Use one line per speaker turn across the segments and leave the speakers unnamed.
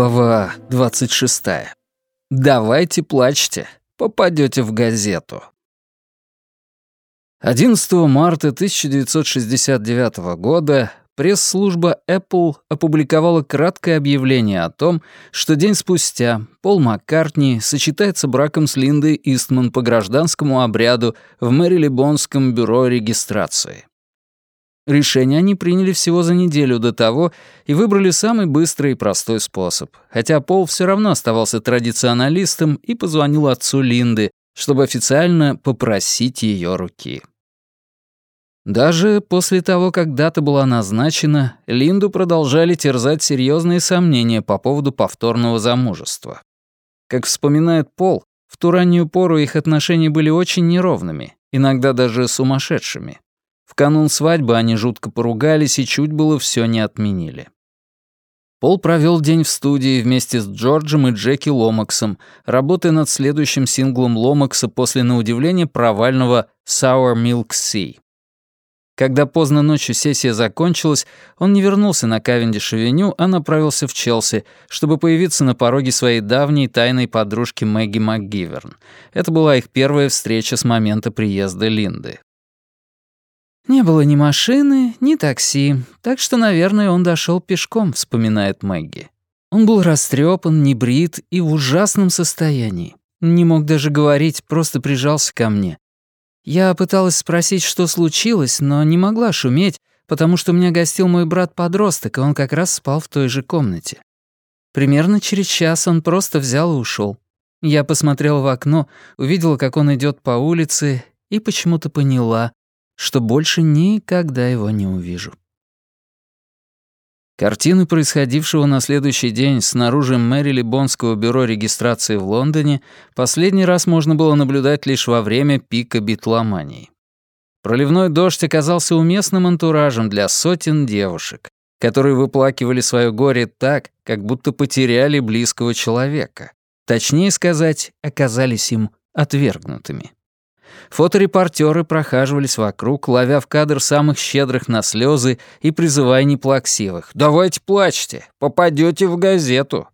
Глава 26. Давайте плачьте, попадете в газету. 11 марта 1969 года пресс-служба Apple опубликовала краткое объявление о том, что день спустя Пол Маккартни сочетается браком с Линдой Истман по гражданскому обряду в Мэрилибонском бюро регистрации. Решение они приняли всего за неделю до того и выбрали самый быстрый и простой способ, хотя Пол все равно оставался традиционалистом и позвонил отцу Линды, чтобы официально попросить ее руки. Даже после того, как дата была назначена, Линду продолжали терзать серьезные сомнения по поводу повторного замужества. Как вспоминает Пол, в ту раннюю пору их отношения были очень неровными, иногда даже сумасшедшими. Канун свадьбы они жутко поругались и чуть было все не отменили. Пол провел день в студии вместе с Джорджем и Джеки Ломаксом, работая над следующим синглом Ломакса после, на удивление, провального «Sour Milk Sea». Когда поздно ночью сессия закончилась, он не вернулся на Кавендиш-авеню, а направился в Челси, чтобы появиться на пороге своей давней тайной подружки Мэгги МакГиверн. Это была их первая встреча с момента приезда Линды. «Не было ни машины, ни такси, так что, наверное, он дошел пешком», — вспоминает Мэгги. Он был растрепан, небрит и в ужасном состоянии. Не мог даже говорить, просто прижался ко мне. Я пыталась спросить, что случилось, но не могла шуметь, потому что у меня гостил мой брат-подросток, и он как раз спал в той же комнате. Примерно через час он просто взял и ушел. Я посмотрела в окно, увидела, как он идет по улице, и почему-то поняла, что больше никогда его не увижу. Картины происходившего на следующий день снаружи Мэрили Бонского бюро регистрации в Лондоне последний раз можно было наблюдать лишь во время пика битломании. Проливной дождь оказался уместным антуражем для сотен девушек, которые выплакивали свое горе так, как будто потеряли близкого человека. Точнее сказать, оказались им отвергнутыми. Фоторепортеры прохаживались вокруг, ловя в кадр самых щедрых на слезы и призывая неплаксивых. «Давайте плачьте, попадете в газету».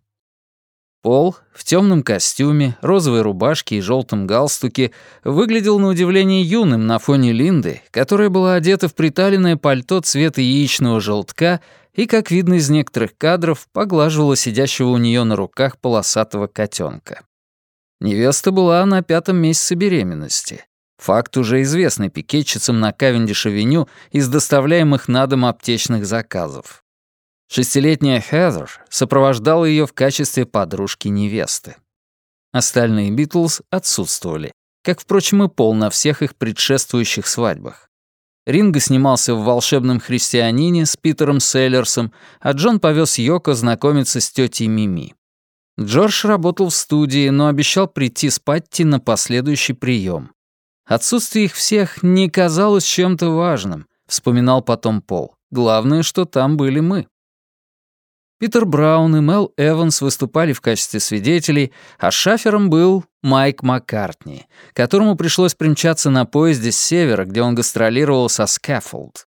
Пол в темном костюме, розовой рубашке и желтом галстуке выглядел на удивление юным на фоне Линды, которая была одета в приталенное пальто цвета яичного желтка и, как видно из некоторых кадров, поглаживала сидящего у нее на руках полосатого котенка. Невеста была на пятом месяце беременности. Факт уже известный пикетчицам на Кавендиш-авеню из доставляемых на дом аптечных заказов. Шестилетняя Хезер сопровождала ее в качестве подружки-невесты. Остальные Битлз отсутствовали, как, впрочем, и Пол на всех их предшествующих свадьбах. Ринго снимался в «Волшебном христианине» с Питером Селлерсом, а Джон повез Йоко знакомиться с тетей Мими. Джордж работал в студии, но обещал прийти с Патти на последующий прием. Отсутствие их всех не казалось чем-то важным, вспоминал потом Пол. Главное, что там были мы. Питер Браун и Мел Эванс выступали в качестве свидетелей, а шафером был Майк Маккартни, которому пришлось примчаться на поезде с севера, где он гастролировал со Скаффолд.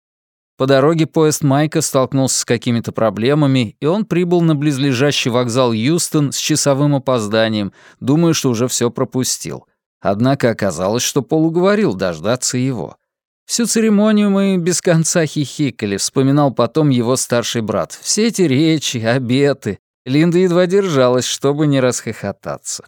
По дороге поезд Майка столкнулся с какими-то проблемами, и он прибыл на близлежащий вокзал Юстон с часовым опозданием, думая, что уже все пропустил. Однако оказалось, что Пол уговорил дождаться его. Всю церемонию мы без конца хихикали, вспоминал потом его старший брат. Все эти речи, обеты. Линда едва держалась, чтобы не расхохотаться.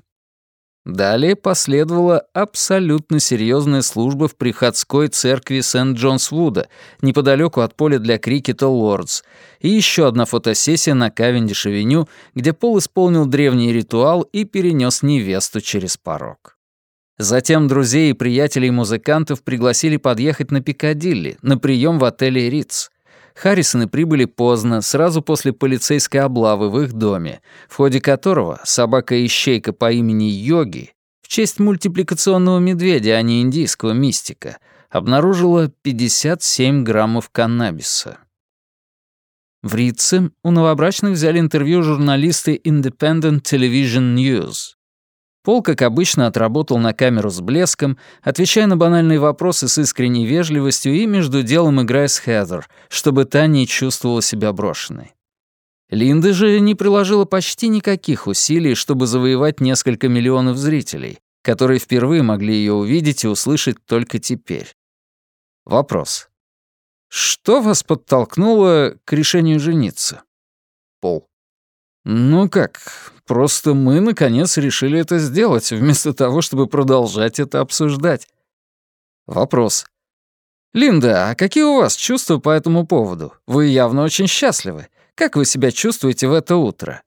Далее последовала абсолютно серьезная служба в приходской церкви Сент-Джонс-Вуда, неподалеку от поля для крикета «Лордс», и еще одна фотосессия на Кавендиш-авеню, где Пол исполнил древний ритуал и перенес невесту через порог. Затем друзей и приятелей музыкантов пригласили подъехать на Пикадилли, на прием в отеле «Риц». Харрисоны прибыли поздно, сразу после полицейской облавы в их доме, в ходе которого собака-ищейка по имени Йоги, в честь мультипликационного медведя, а не индийского мистика, обнаружила 57 граммов каннабиса. В Рице у новобрачных взяли интервью журналисты Independent Television News. Пол, как обычно, отработал на камеру с блеском, отвечая на банальные вопросы с искренней вежливостью и между делом играя с Хезер, чтобы та не чувствовала себя брошенной. Линда же не приложила почти никаких усилий, чтобы завоевать несколько миллионов зрителей, которые впервые могли ее увидеть и услышать только теперь. Вопрос. Что вас подтолкнуло к решению жениться? Пол. Ну как, просто мы, наконец, решили это сделать, вместо того, чтобы продолжать это обсуждать. Вопрос. Линда, а какие у вас чувства по этому поводу? Вы явно очень счастливы. Как вы себя чувствуете в это утро?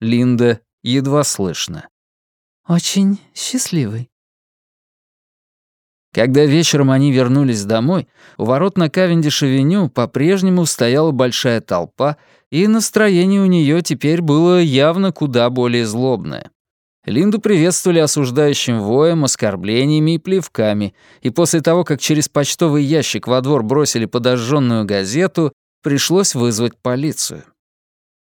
Линда едва слышно.
Очень счастливый.
Когда вечером они вернулись домой, у ворот на Кавендиш-авеню по-прежнему стояла большая толпа, и настроение у нее теперь было явно куда более злобное. Линду приветствовали осуждающим воем, оскорблениями и плевками, и после того, как через почтовый ящик во двор бросили подожженную газету, пришлось вызвать полицию.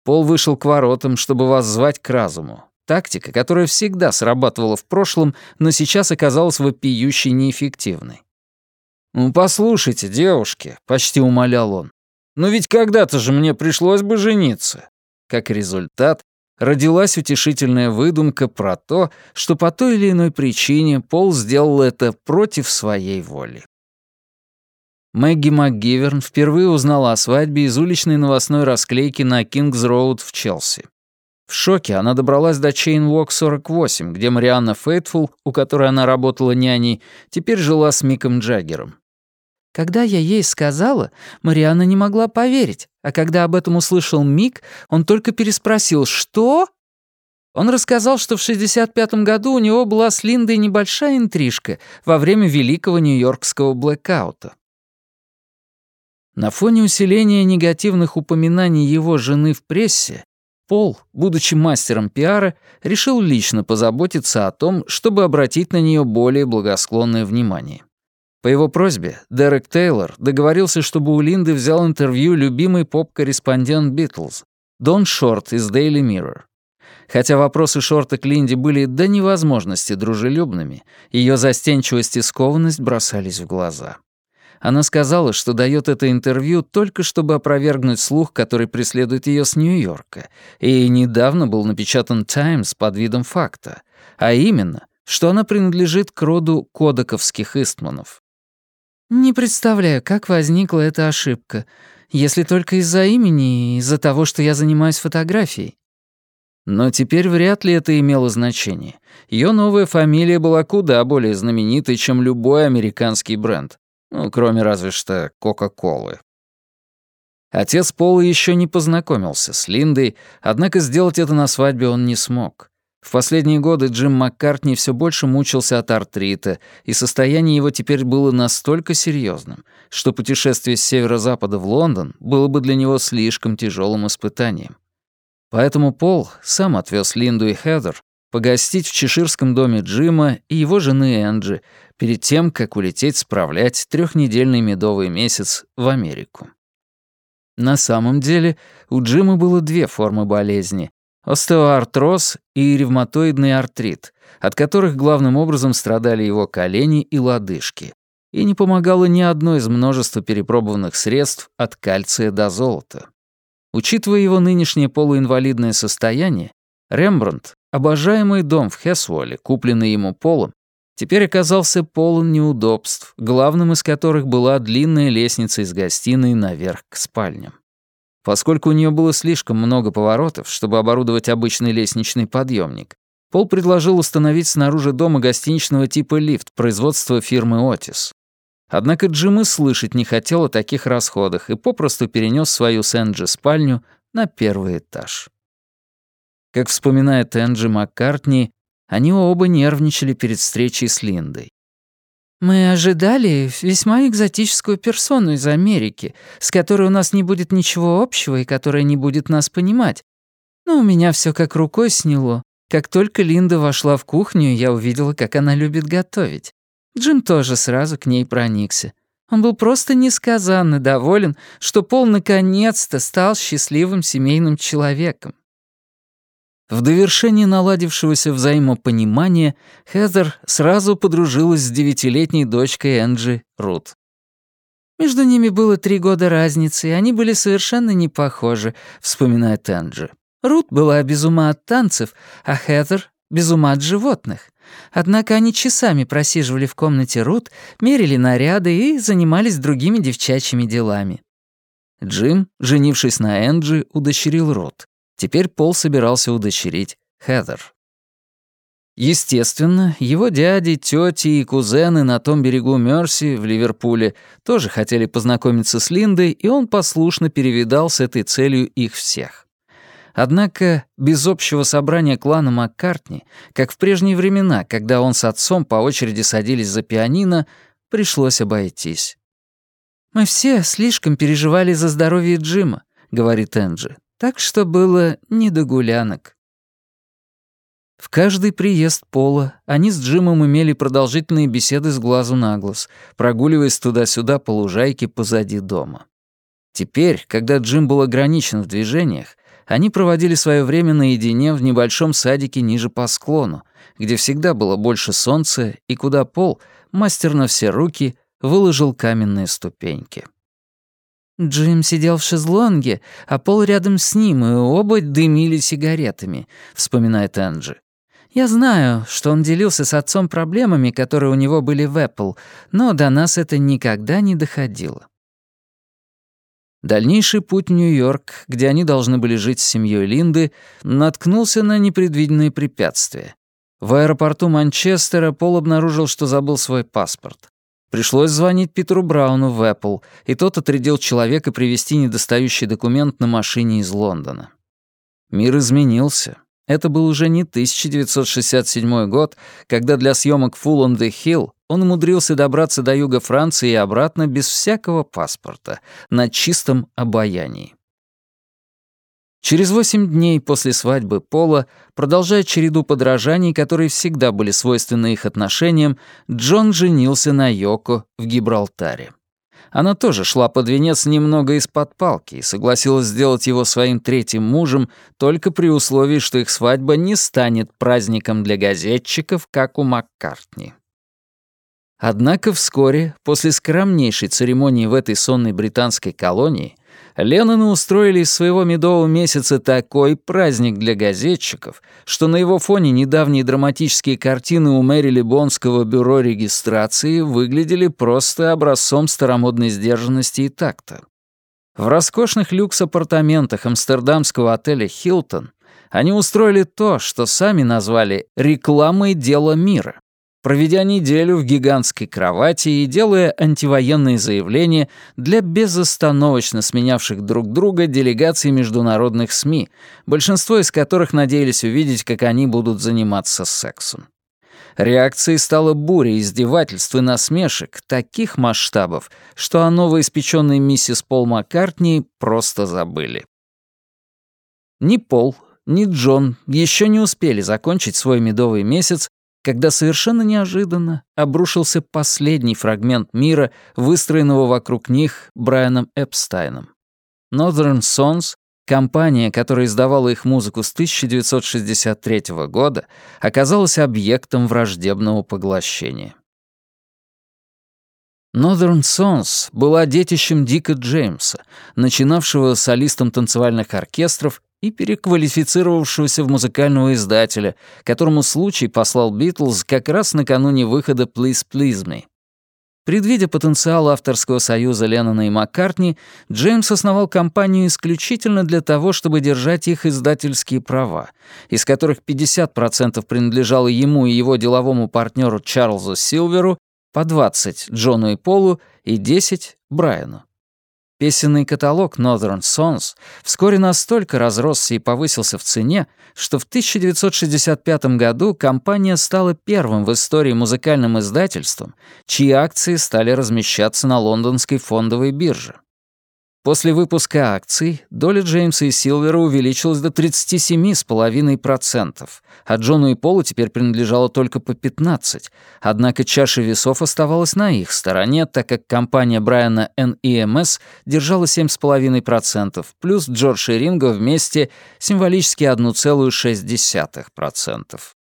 Пол вышел к воротам, чтобы вас звать к разуму. Тактика, которая всегда срабатывала в прошлом, но сейчас оказалась вопиющей неэффективной. «Ну, послушайте, девушки», — почти умолял он, «ну ведь когда-то же мне пришлось бы жениться». Как результат, родилась утешительная выдумка про то, что по той или иной причине Пол сделал это против своей воли. Мэгги МакГиверн впервые узнала о свадьбе из уличной новостной расклейки на Кингс-Роуд в Челси. В шоке она добралась до Чейн-Уок, 48, где Марианна Фейтфул, у которой она работала няней, теперь жила с Миком Джаггером.
Когда я ей сказала, Марианна не могла поверить, а когда об этом услышал Мик, он только переспросил «Что?». Он рассказал, что в 65-м году у него была с Линдой небольшая интрижка во время великого нью-йоркского блэкаута.
На фоне усиления негативных упоминаний его жены в прессе, Пол, будучи мастером пиара, решил лично позаботиться о том, чтобы обратить на нее более благосклонное внимание. По его просьбе Дерек Тейлор договорился, чтобы у Линды взял интервью любимый поп-корреспондент Битлз, Дон Шорт из Daily Mirror. Хотя вопросы Шорта к Линде были до невозможности дружелюбными, ее застенчивость и скованность бросались в глаза. Она сказала, что дает это интервью только чтобы опровергнуть слух, который преследует ее с Нью-Йорка, и недавно был напечатан «Таймс» под видом факта, а именно, что она принадлежит к роду кодоковских истманов.
«Не представляю, как возникла эта ошибка, если только из-за имени и из-за того, что я занимаюсь фотографией».
Но теперь вряд ли это имело значение. Ее новая фамилия была куда более знаменитой, чем любой американский бренд. Ну, кроме разве что Кока-Колы. Отец Пола еще не познакомился с Линдой, однако сделать это на свадьбе он не смог. В последние годы Джим Маккартни все больше мучился от артрита, и состояние его теперь было настолько серьезным, что путешествие с северо-запада в Лондон было бы для него слишком тяжелым испытанием. Поэтому Пол сам отвез Линду и Хедер погостить в чеширском доме Джима и его жены Энджи перед тем, как улететь справлять трехнедельный медовый месяц в Америку. На самом деле у Джима было две формы болезни — остеоартроз и ревматоидный артрит, от которых главным образом страдали его колени и лодыжки, и не помогало ни одно из множества перепробованных средств от кальция до золота. Учитывая его нынешнее полуинвалидное состояние, Рембрандт, обожаемый дом в Хесволе, купленный ему Полом, теперь оказался полон неудобств, главным из которых была длинная лестница из гостиной наверх к спальням. Поскольку у нее было слишком много поворотов, чтобы оборудовать обычный лестничный подъемник, Пол предложил установить снаружи дома гостиничного типа лифт производства фирмы «Отис». Однако Джим и слышать не хотел о таких расходах и попросту перенес свою Сэнджи спальню на первый этаж. Как вспоминает Энджи Маккартни, они оба нервничали перед встречей с Линдой.
«Мы ожидали весьма экзотическую персону из Америки, с которой у нас не будет ничего общего и которая не будет нас понимать. Но у меня все как рукой сняло. Как только Линда вошла в кухню, я увидела, как она любит готовить. Джим тоже сразу к ней проникся. Он был просто несказанно доволен, что Пол наконец-то стал счастливым семейным человеком.
В довершении наладившегося взаимопонимания Хезер сразу подружилась с девятилетней дочкой Энджи Рут.
Между ними было три года разницы, и они были совершенно не похожи, вспоминает Энджи. Рут была без ума от танцев, а Хэтер — без ума от животных. Однако они часами просиживали в комнате Рут, мерили наряды и занимались другими девчачьими делами. Джим, женившись на Энджи, удочерил Рут. Теперь Пол собирался удочерить Хедер. Естественно, его дяди, тети и кузены на том берегу Мерси в Ливерпуле тоже хотели познакомиться с Линдой, и он послушно перевидал с этой целью их всех. Однако без общего собрания клана Маккартни, как в прежние времена, когда он с отцом по очереди садились за пианино, пришлось обойтись. «Мы все слишком переживали за здоровье Джима», — говорит Энджи, «так что было не до гулянок». В каждый приезд Пола они с Джимом имели продолжительные беседы с глазу на глаз, прогуливаясь туда-сюда по лужайке позади дома. Теперь, когда Джим был ограничен в движениях, они проводили свое время наедине в небольшом садике ниже по склону, где всегда было больше солнца и куда Пол, мастер на все руки, выложил каменные ступеньки. Джим сидел в шезлонге, а Пол рядом с ним, и оба дымили сигаретами, вспоминает Энджи. Я знаю, что он делился с отцом проблемами, которые у него были в Apple, но до нас это никогда не доходило. Дальнейший путь в Нью-Йорк, где они должны были жить с семьей Линды, наткнулся на непредвиденные препятствия. В аэропорту Манчестера Пол обнаружил, что забыл свой паспорт. Пришлось звонить Питеру Брауну в Apple, и тот отрядил человека привезти недостающий документ на машине из Лондона. Мир изменился. Это был уже не 1967 год, когда для съемок «Full on the Hill» он умудрился добраться до юга Франции и обратно без всякого паспорта, на чистом обаянии. Через восемь дней после свадьбы Пола, продолжая череду подражаний, которые всегда были свойственны их отношениям, Джон женился на Йоко в Гибралтаре. Она тоже шла под венец немного из-под палки и согласилась сделать его своим третьим мужем только при условии, что их свадьба не станет праздником для газетчиков, как у Маккартни. Однако вскоре, после скромнейшей церемонии в этой сонной британской колонии, Ленноны устроили из своего медового месяца такой праздник для газетчиков, что на его фоне недавние драматические картины у Мэри Бонского бюро регистрации выглядели просто образцом старомодной сдержанности и такта. В роскошных люкс-апартаментах амстердамского отеля «Хилтон» они устроили то, что сами назвали «рекламой дела мира» проведя неделю в гигантской кровати и делая антивоенные заявления для безостановочно сменявших друг друга делегаций международных СМИ, большинство из которых надеялись увидеть, как они будут заниматься сексом. Реакцией стала буря издевательств и насмешек таких масштабов, что о новоиспеченной миссис Пол Маккартни просто забыли. Ни Пол, ни Джон еще не успели закончить свой медовый месяц, когда совершенно неожиданно обрушился последний фрагмент мира, выстроенного вокруг них Брайаном Эпстайном. Northern Sons, компания, которая издавала их музыку с 1963 года, оказалась объектом враждебного поглощения. Northern Sons была детищем Дика Джеймса, начинавшего солистом танцевальных оркестров и переквалифицировавшегося в музыкального издателя, которому случай послал Битлз как раз накануне выхода «Please Please Me». Предвидя потенциал авторского союза Леннона и Маккартни, Джеймс основал компанию исключительно для того, чтобы держать их издательские права, из которых 50% принадлежало ему и его деловому партнеру Чарльзу Силверу, по 20 Джону и Полу и 10 Брайану. Песенный каталог Northern Songs вскоре настолько разросся и повысился в цене, что в 1965 году компания стала первым в истории музыкальным издательством, чьи акции стали размещаться на лондонской фондовой бирже. После выпуска акций доля Джеймса и Силвера увеличилась до 37,5%, а Джону и Полу теперь принадлежало только по 15%, однако чаша весов оставалась на их стороне, так как компания Брайана NEMS держала 7,5%, плюс Джордж и Ринго вместе символически 1,6%.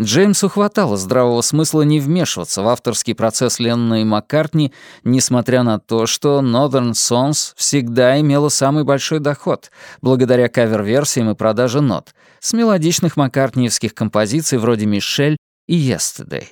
Джеймсу хватало здравого смысла не вмешиваться в авторский процесс Леннона и Маккартни, несмотря на то, что Northern Sons всегда имела самый большой доход, благодаря кавер-версиям и продаже нот, с мелодичных маккартниевских композиций вроде «Мишель» и «Yesterday».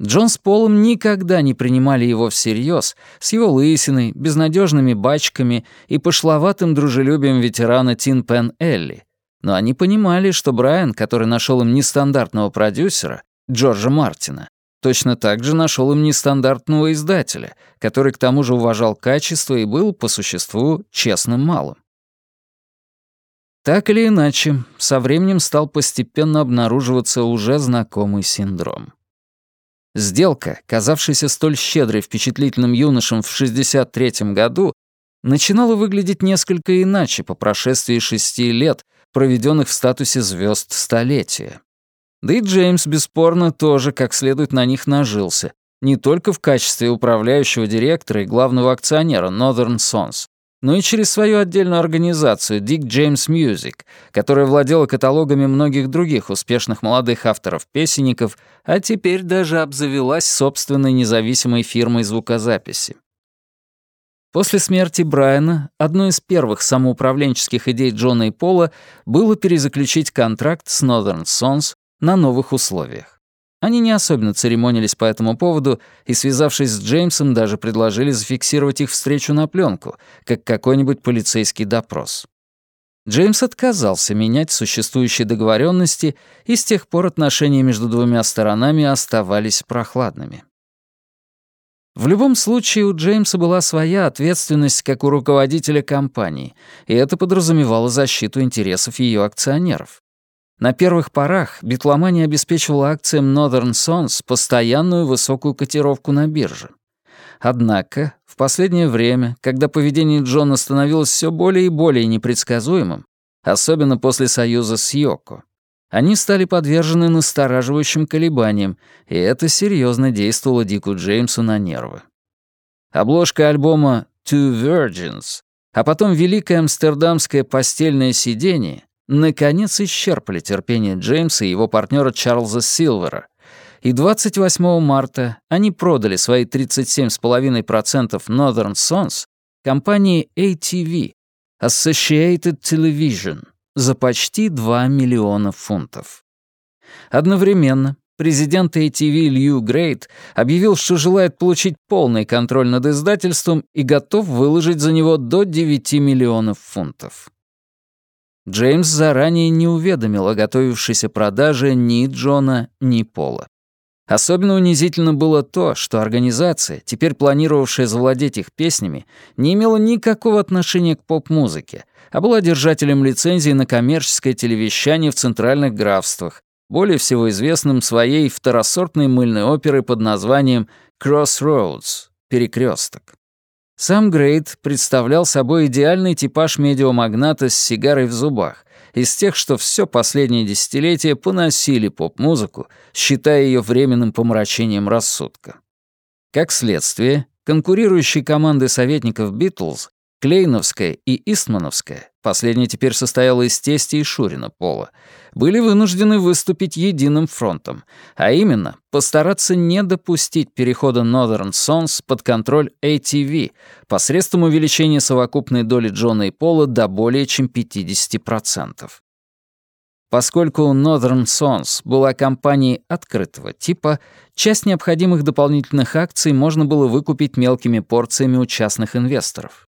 Джон с Полом никогда не принимали его всерьез, с его лысиной, безнадежными бачками и пошловатым дружелюбием ветерана Тин Пен Элли — но они понимали, что Брайан, который нашел им нестандартного продюсера, Джорджа Мартина, точно так же нашел им нестандартного издателя, который к тому же уважал качество и был, по существу, честным малым. Так или иначе, со временем стал постепенно обнаруживаться уже знакомый синдром. Сделка, казавшаяся столь щедрой впечатлительным юношам в 63 году, начинала выглядеть несколько иначе по прошествии шести лет, проведенных в статусе звезд столетия. Да и Джеймс, бесспорно, тоже как следует на них нажился, не только в качестве управляющего директора и главного акционера Northern Sons, но и через свою отдельную организацию Dick James Music, которая владела каталогами многих других успешных молодых авторов-песенников, а теперь даже обзавелась собственной независимой фирмой звукозаписи. После смерти Брайана одной из первых самоуправленческих идей Джона и Пола было перезаключить контракт с Northern Sons на новых условиях. Они не особенно церемонились по этому поводу и, связавшись с Джеймсом, даже предложили зафиксировать их встречу на пленку, как какой-нибудь полицейский допрос. Джеймс отказался менять существующие договоренности, и с тех пор отношения между двумя сторонами оставались прохладными. В любом случае, у Джеймса была своя ответственность как у руководителя компании, и это подразумевало защиту интересов ее акционеров. На первых порах битломания обеспечивала акциям Northern Sons постоянную высокую котировку на бирже. Однако, в последнее время, когда поведение Джона становилось все более и более непредсказуемым, особенно после союза с Йоко, они стали подвержены настораживающим колебаниям, и это серьезно действовало Дику Джеймсу на нервы. Обложка альбома «Two Virgins», а потом великое амстердамское постельное сиденье наконец исчерпали терпение Джеймса и его партнера Чарльза Силвера, и 28 марта они продали свои 37,5% Northern Sons компании ATV, Associated Television, за почти 2 миллиона фунтов. Одновременно президент ATV Лью Грейт объявил, что желает получить полный контроль над издательством и готов выложить за него до 9 миллионов фунтов. Джеймс заранее не уведомил о готовившейся продаже ни Джона, ни Пола. Особенно унизительно было то, что организация, теперь планировавшая завладеть их песнями, не имела никакого отношения к поп-музыке, а была держателем лицензии на коммерческое телевещание в центральных графствах, более всего известным своей второсортной мыльной оперой под названием «Crossroads» — «Перекрёсток». Сам Грейт представлял собой идеальный типаж медиамагната с сигарой в зубах, из тех, что все последнее десятилетие поносили поп-музыку, считая ее временным помрачением рассудка. Как следствие, конкурирующие команды советников Битлз Клейновская и Истмановская, последняя теперь состояла из тести и Шурина Пола, были вынуждены выступить единым фронтом, а именно постараться не допустить перехода Northern Sons под контроль ATV посредством увеличения совокупной доли Джона и Пола до более чем 50%. Поскольку Northern Sons была компанией открытого типа, часть необходимых дополнительных акций можно было выкупить мелкими порциями у частных инвесторов.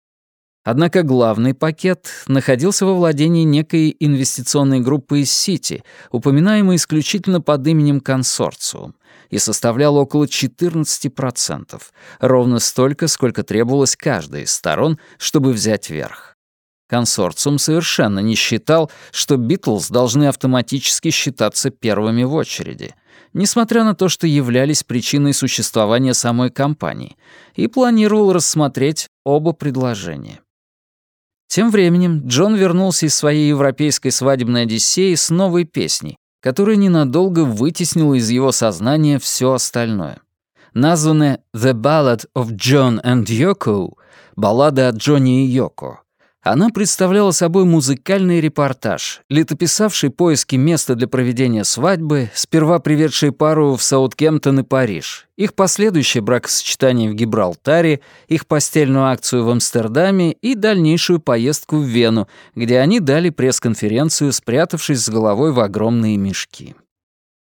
Однако главный пакет находился во владении некой инвестиционной группы из Сити, упоминаемой исключительно под именем «Консорциум», и составлял около 14%, ровно столько, сколько требовалось каждой из сторон, чтобы взять верх. Консорциум совершенно не считал, что Битлз должны автоматически считаться первыми в очереди, несмотря на то, что являлись причиной существования самой компании, и планировал рассмотреть оба предложения. Тем временем Джон вернулся из своей европейской свадебной одиссеи с новой песней, которая ненадолго вытеснила из его сознания все остальное. Названная «The Ballad of John and Yoko» — «Баллада о Джонни и Йоко», Она представляла собой музыкальный репортаж, летописавший поиски места для проведения свадьбы, сперва приведший пару в Саутгемптон и Париж, их последующее бракосочетание в Гибралтаре, их постельную акцию в Амстердаме и дальнейшую поездку в Вену, где они дали пресс-конференцию, спрятавшись с головой в огромные мешки.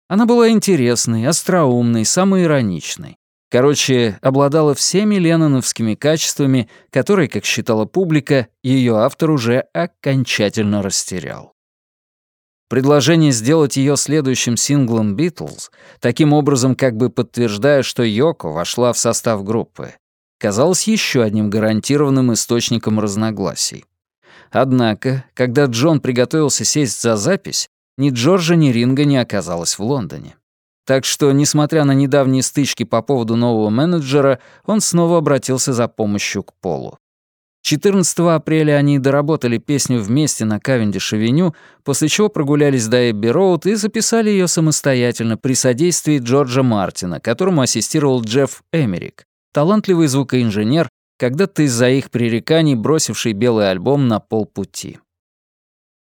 Она была интересной, остроумной, самоироничной. Короче, обладала всеми ленноновскими качествами, которые, как считала публика, ее автор уже окончательно растерял. Предложение сделать ее следующим синглом «Битлз», таким образом как бы подтверждая, что Йоко вошла в состав группы, казалось еще одним гарантированным источником разногласий. Однако, когда Джон приготовился сесть за запись, ни Джорджа, ни Ринга не оказалось в Лондоне. Так что, несмотря на недавние стычки по поводу нового менеджера, он снова обратился за помощью к Полу. 14 апреля они доработали песню вместе на Кавендиш-авеню, после чего прогулялись до Эбби-Роуд и записали ее самостоятельно при содействии Джорджа Мартина, которому ассистировал Джефф Эмерик, талантливый звукоинженер, когда-то из-за их пререканий бросивший белый альбом на полпути.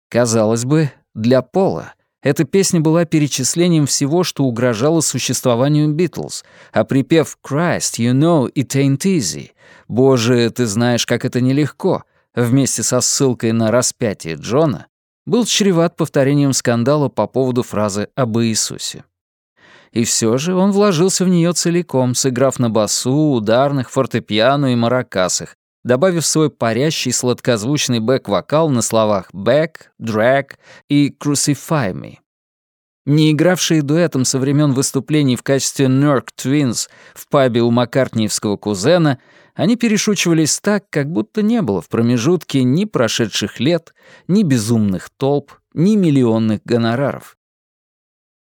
Казалось бы, для Пола — эта песня была перечислением всего, что угрожало существованию Битлз, а припев «Christ, you know it ain't easy» «Боже, ты знаешь, как это нелегко» вместе со ссылкой на распятие Джона был чреват повторением скандала по поводу фразы об Иисусе. И все же он вложился в нее целиком, сыграв на басу, ударных, фортепиано и маракасах, добавив свой парящий сладкозвучный бэк-вокал на словах «back», «drag» и «crucify me». Не игравшие дуэтом со времен выступлений в качестве Нерк Twins в пабе у Маккартниевского кузена, они перешучивались так, как будто не было в промежутке ни прошедших лет, ни безумных толп, ни миллионных гонораров.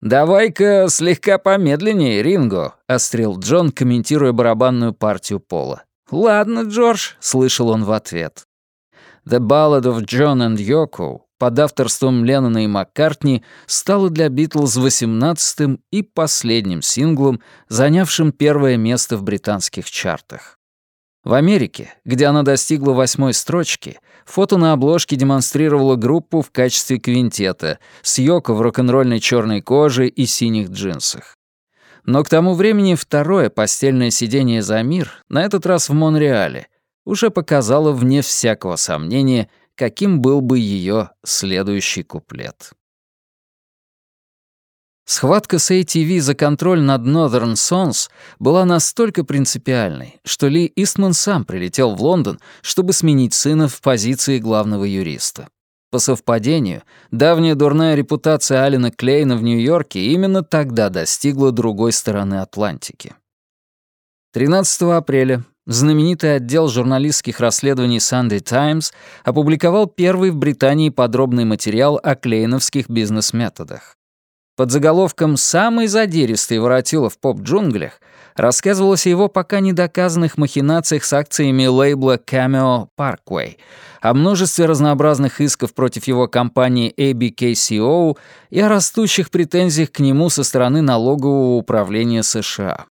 «Давай-ка слегка помедленнее, Ринго», — острел Джон, комментируя барабанную партию Пола. «Ладно, Джордж», — слышал он в ответ. «The Ballad of John and Yoko» под авторством Леннона и Маккартни стала для Битлз восемнадцатым и последним синглом, занявшим первое место в британских чартах. В Америке, где она достигла восьмой строчки, фото на обложке демонстрировало группу в качестве квинтета с Йоко в рок-н-ролльной черной коже и синих джинсах. Но к тому времени второе постельное сидение за мир, на этот раз в Монреале, уже показало вне всякого сомнения, каким был бы ее следующий куплет. Схватка с ATV за контроль над Northern Sons была настолько принципиальной, что Ли Истман сам прилетел в Лондон, чтобы сменить сына в позиции главного юриста. По совпадению, давняя дурная репутация Алина Клейна в Нью-Йорке именно тогда достигла другой стороны Атлантики. 13 апреля знаменитый отдел журналистских расследований Sunday Times опубликовал первый в Британии подробный материал о клейновских бизнес-методах. Под заголовком «Самый задиристый воротило в поп-джунглях» рассказывалось о его пока недоказанных махинациях с акциями лейбла Cameo Parkway, о множестве разнообразных исков против его компании ABKCO и о растущих претензиях к нему со стороны налогового управления США.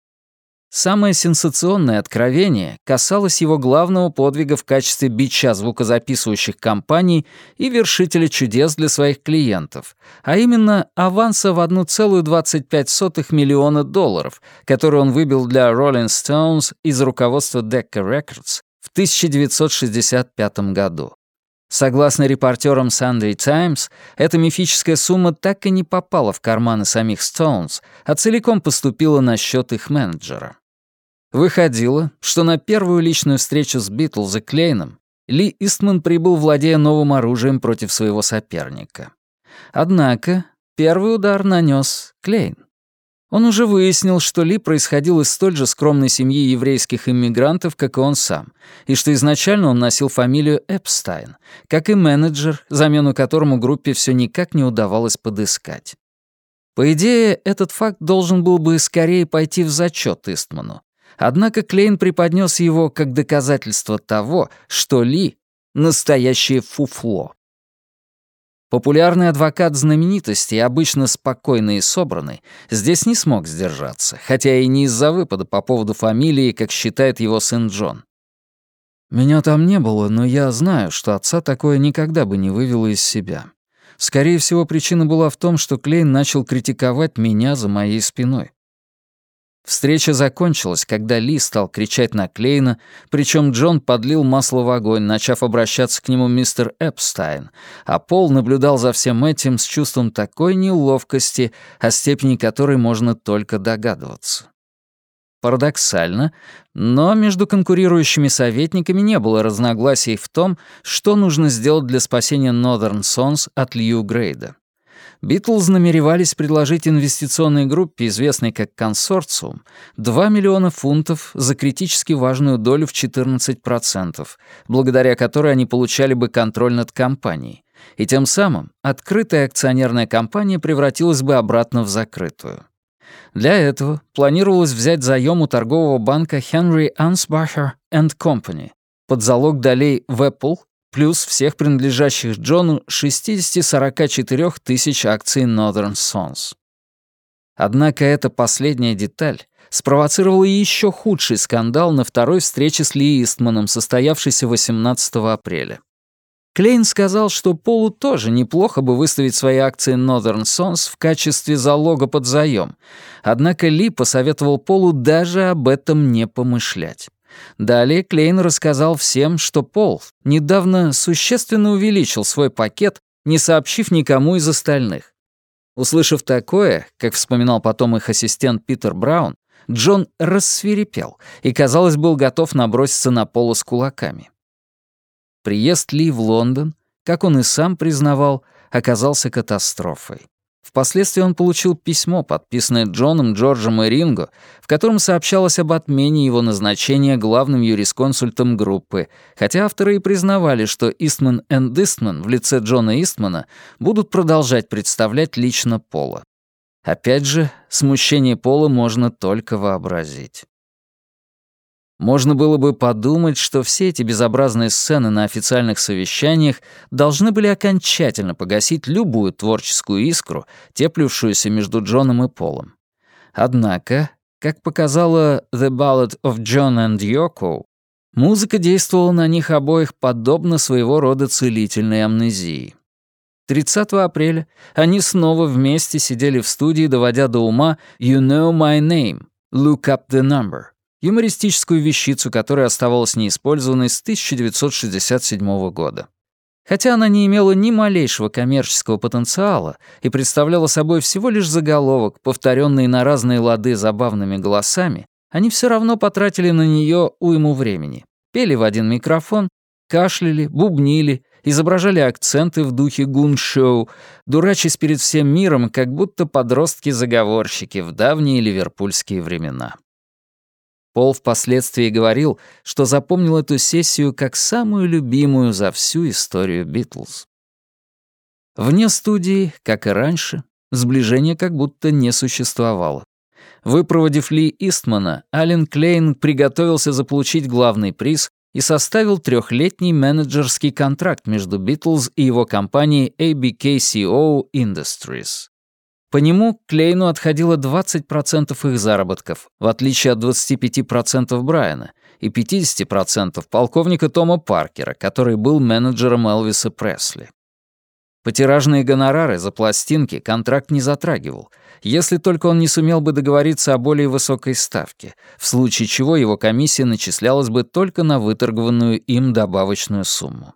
Самое сенсационное откровение касалось его главного подвига в качестве бича звукозаписывающих компаний и вершителя чудес для своих клиентов, а именно аванса в 1,25 миллиона долларов, который он выбил для Rolling Stones из руководства Decca Records в 1965 году. Согласно репортерам Sunday Times, эта мифическая сумма так и не попала в карманы самих Stones, а целиком поступила на счет их менеджера. Выходило, что на первую личную встречу с Битлз и Клейном Ли Истман прибыл, владея новым оружием против своего соперника. Однако первый удар нанес Клейн. Он уже выяснил, что Ли происходил из столь же скромной семьи еврейских иммигрантов, как и он сам, и что изначально он носил фамилию Эпстайн, как и менеджер, замену которому группе все никак не удавалось подыскать. По идее, этот факт должен был бы скорее пойти в зачет Истману. Однако Клейн преподнес его как доказательство того, что Ли — настоящее фуфло. Популярный адвокат знаменитости, обычно спокойный и собранный, здесь не смог сдержаться, хотя и не из-за выпада по поводу фамилии, как считает его сын Джон. Меня там не было, но я знаю, что отца такое никогда бы не вывело из себя. Скорее всего, причина была в том, что Клейн начал критиковать меня за моей спиной. Встреча закончилась, когда Ли стал кричать на Клейна, причем Джон подлил масло в огонь, начав обращаться к нему мистер Эпстайн, а Пол наблюдал за всем этим с чувством такой неловкости, о степени которой можно только догадываться. Парадоксально, но между конкурирующими советниками не было разногласий в том, что нужно сделать для спасения Northern Sons от Лью Грейда. Битлз намеревались предложить инвестиционной группе, известной как «Консорциум», 2 миллиона фунтов за критически важную долю в 14%, благодаря которой они получали бы контроль над компанией. И тем самым открытая акционерная компания превратилась бы обратно в закрытую. Для этого планировалось взять заем у торгового банка Henry Ansbacher Company под залог долей в Apple плюс всех принадлежащих Джону 60-44 тысяч акций Northern Sons. Однако эта последняя деталь спровоцировала еще худший скандал на второй встрече с Ли Истманом, состоявшейся 18 апреля. Клейн сказал, что Полу тоже неплохо бы выставить свои акции Northern Sons в качестве залога под заем, однако Ли посоветовал Полу даже об этом не помышлять. Далее Клейн рассказал всем, что Пол недавно существенно увеличил свой пакет, не сообщив никому из остальных. Услышав такое, как вспоминал потом их ассистент Питер Браун, Джон рассвирепел и, казалось, был готов наброситься на Пола с кулаками. Приезд Ли в Лондон, как он и сам признавал, оказался катастрофой. Впоследствии он получил письмо, подписанное Джоном, Джорджем и Ринго, в котором сообщалось об отмене его назначения главным юрисконсультом группы, хотя авторы и признавали, что Истман энд Истман в лице Джона Истмана будут продолжать представлять лично Пола. Опять же, смущение Пола можно только вообразить. Можно было бы подумать, что все эти безобразные сцены на официальных совещаниях должны были окончательно погасить любую творческую искру, теплившуюся между Джоном и Полом. Однако, как показала The Ballad of John and Yoko, музыка действовала на них обоих подобно своего рода целительной амнезии. 30 апреля они снова вместе сидели в студии, доводя до ума «You know my name», «Look up the number», юмористическую вещицу, которая оставалась неиспользованной с 1967 года. Хотя она не имела ни малейшего коммерческого потенциала и представляла собой всего лишь заголовок, повторенный на разные лады забавными голосами, они все равно потратили на нее уйму времени. Пели в один микрофон, кашляли, бубнили, изображали акценты в духе гун-шоу, дурачась перед всем миром, как будто подростки-заговорщики в давние ливерпульские времена. Пол впоследствии говорил, что запомнил эту сессию как самую любимую за всю историю Битлз. Вне студии, как и раньше, сближения как будто не существовало. Выпроводив Ли Истмана, Ален Клейн приготовился заполучить главный приз и составил трехлетний менеджерский контракт между Битлз и его компанией ABKCO Industries. По нему Клейну отходило 20% их заработков, в отличие от 25% Брайана и 50% полковника Тома Паркера, который был менеджером Элвиса Пресли. Потиражные гонорары за пластинки контракт не затрагивал, если только он не сумел бы договориться о более высокой ставке, в случае чего его комиссия начислялась бы только на выторгованную им добавочную сумму.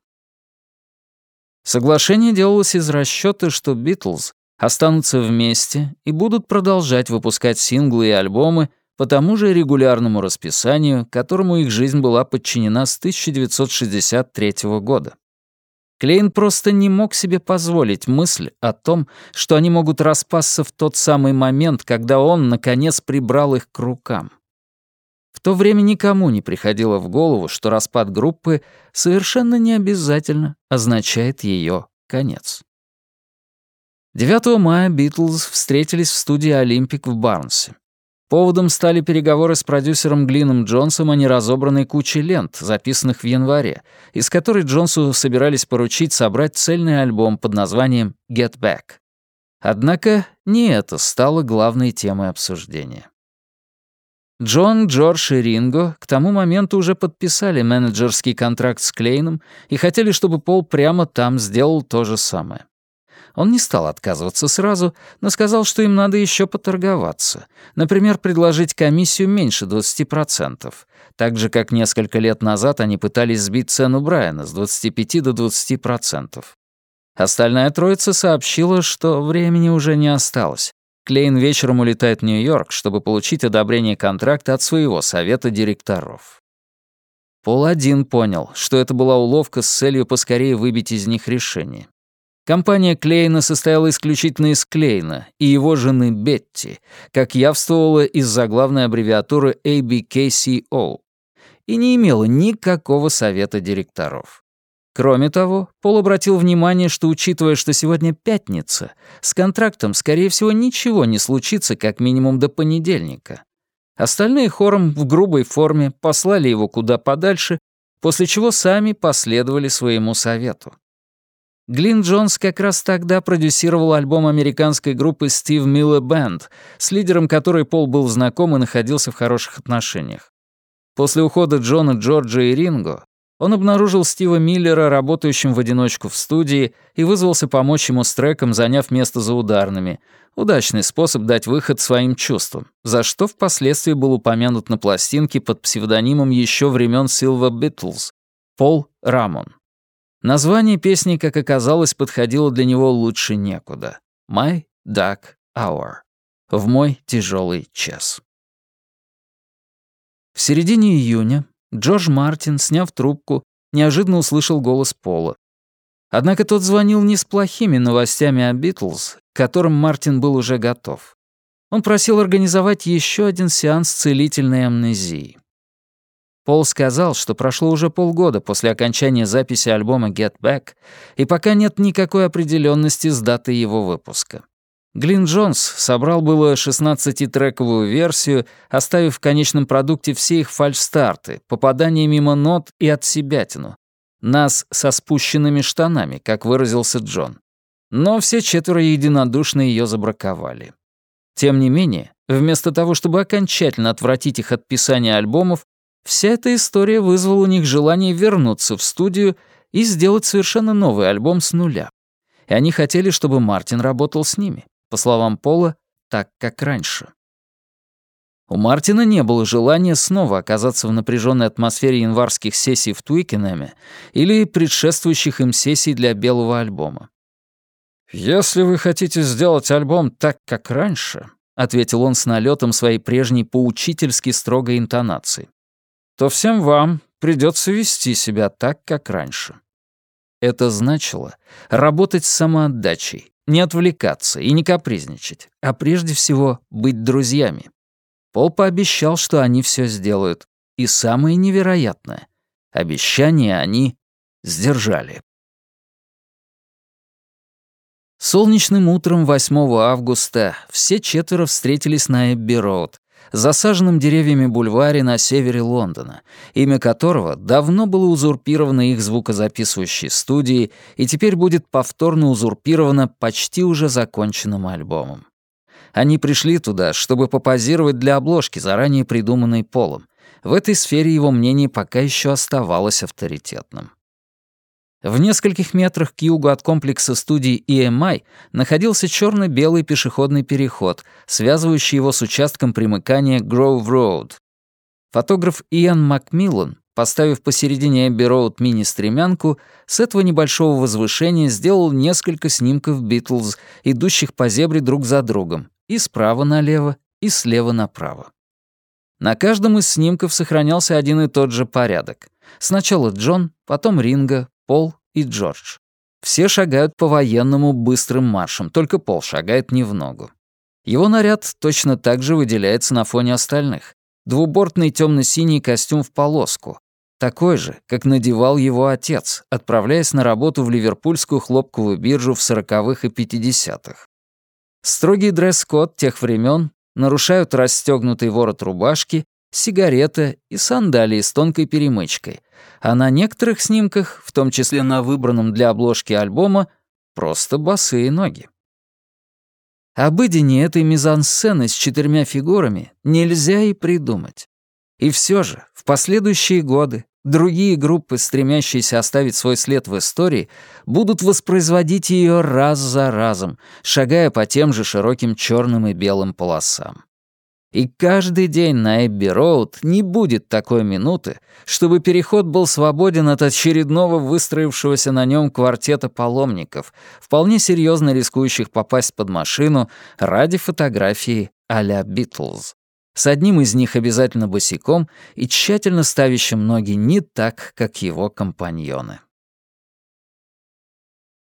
Соглашение делалось из расчета, что Битлз останутся вместе и будут продолжать выпускать синглы и альбомы по тому же регулярному расписанию, которому их жизнь была подчинена с 1963 года. Клейн просто не мог себе позволить мысль о том, что они могут распасться в тот самый момент, когда он, наконец, прибрал их к рукам. В то время никому не приходило в голову, что распад группы совершенно не обязательно означает ее конец. 9 мая Битлз встретились в студии «Олимпик» в Барнсе. Поводом стали переговоры с продюсером Глином Джонсом о неразобранной куче лент, записанных в январе, из которой Джонсу собирались поручить собрать цельный альбом под названием «Get Back». Однако не это стало главной темой обсуждения. Джон, Джордж и Ринго к тому моменту уже подписали менеджерский контракт с Клейном и хотели, чтобы Пол прямо там сделал то же самое. Он не стал отказываться сразу, но сказал, что им надо еще поторговаться. Например, предложить комиссию меньше 20%, так же, как несколько лет назад они пытались сбить цену Брайана с 25 до 20%. Остальная троица сообщила, что времени уже не осталось. Клейн вечером улетает в Нью-Йорк, чтобы получить одобрение контракта от своего совета директоров. Пол один понял, что это была уловка с целью поскорее выбить из них решение. Компания Клейна состояла исключительно из Клейна и его жены Бетти, как явствовало из заглавной аббревиатуры ABKCO, и не имела никакого совета директоров. Кроме того, Пол обратил внимание, что, учитывая, что сегодня пятница, с контрактом, скорее всего, ничего не случится как минимум до понедельника. Остальные хором в грубой форме послали его куда подальше, после чего сами последовали своему совету. Глин Джонс как раз тогда продюсировал альбом американской группы Steve Miller Band, с лидером которой Пол был знаком и находился в хороших отношениях. После ухода Джона, Джорджа и Ринго он обнаружил Стива Миллера, работающим в одиночку в студии, и вызвался помочь ему с треком, заняв место за ударными. Удачный способ дать выход своим чувствам, за что впоследствии был упомянут на пластинке под псевдонимом еще времен Silver Beatles — Пол Рамон. Название песни, как оказалось, подходило для него лучше некуда. «My Dark Hour» — «В мой тяжелый час». В середине июня Джордж Мартин, сняв трубку, неожиданно услышал голос Пола. Однако тот звонил не с плохими новостями о Битлз, к которым Мартин был уже готов. Он просил организовать еще один сеанс целительной амнезии. Пол сказал, что прошло уже полгода после окончания записи альбома «Get Back», и пока нет никакой определенности с датой его выпуска. Глин Джонс собрал было 16-трековую версию, оставив в конечном продукте все их фальшстарты, попадания мимо нот и отсебятину. Нас со спущенными штанами, как выразился Джон. Но все четверо единодушно ее забраковали. Тем не менее, вместо того, чтобы окончательно отвратить их от писания альбомов, вся эта история вызвала у них желание вернуться в студию и сделать совершенно новый альбом с нуля. И они хотели, чтобы Мартин работал с ними. По словам Пола, так, как раньше. У Мартина не было желания снова оказаться в напряженной атмосфере январских сессий в Туикенеме или предшествующих им сессий для белого альбома. «Если вы хотите сделать альбом так, как раньше», — ответил он с налетом своей прежней поучительски строгой интонации, «то всем вам придется вести себя так, как раньше». Это значило работать с самоотдачей, не отвлекаться и не капризничать, а прежде всего быть друзьями. Пол пообещал, что они все сделают. И самое невероятное — обещание они сдержали. Солнечным утром 8 августа все четверо встретились на Эбби-Роуд, засаженном деревьями бульваре на севере Лондона, имя которого давно было узурпировано их звукозаписывающей студией и теперь будет повторно узурпировано почти уже законченным альбомом. Они пришли туда, чтобы попозировать для обложки, заранее придуманной Полом. В этой сфере его мнение пока еще оставалось авторитетным. В нескольких метрах к югу от комплекса студий EMI находился черно белый пешеходный переход, связывающий его с участком примыкания Grove Road. Фотограф Иэн Макмиллан, поставив посередине Эбби Роуд мини-стремянку, с этого небольшого возвышения сделал несколько снимков Битлз, идущих по зебре друг за другом, и справа налево, и слева направо. На каждом из снимков сохранялся один и тот же порядок. Сначала Джон, потом Ринга, Пол и Джордж. Все шагают по военному быстрым маршем, только Пол шагает не в ногу. Его наряд точно так же выделяется на фоне остальных. Двубортный темно-синий костюм в полоску. Такой же, как надевал его отец, отправляясь на работу в ливерпульскую хлопковую биржу в сороковых и пятидесятых. Строгий дресс-код тех времен нарушают расстегнутый ворот рубашки сигарета и сандалии с тонкой перемычкой, а на некоторых снимках, в том числе на выбранном для обложки альбома, просто босые ноги. Обыденнее этой мизансцены с четырьмя фигурами нельзя и придумать. И все же, в последующие годы другие группы, стремящиеся оставить свой след в истории, будут воспроизводить ее раз за разом, шагая по тем же широким черным и белым полосам. И каждый день на Эбби-Роуд не будет такой минуты, чтобы переход был свободен от очередного выстроившегося на нем квартета паломников, вполне серьезно рискующих попасть под машину ради фотографии а-ля Битлз. С одним из них обязательно босиком и тщательно ставящим ноги не так, как его компаньоны.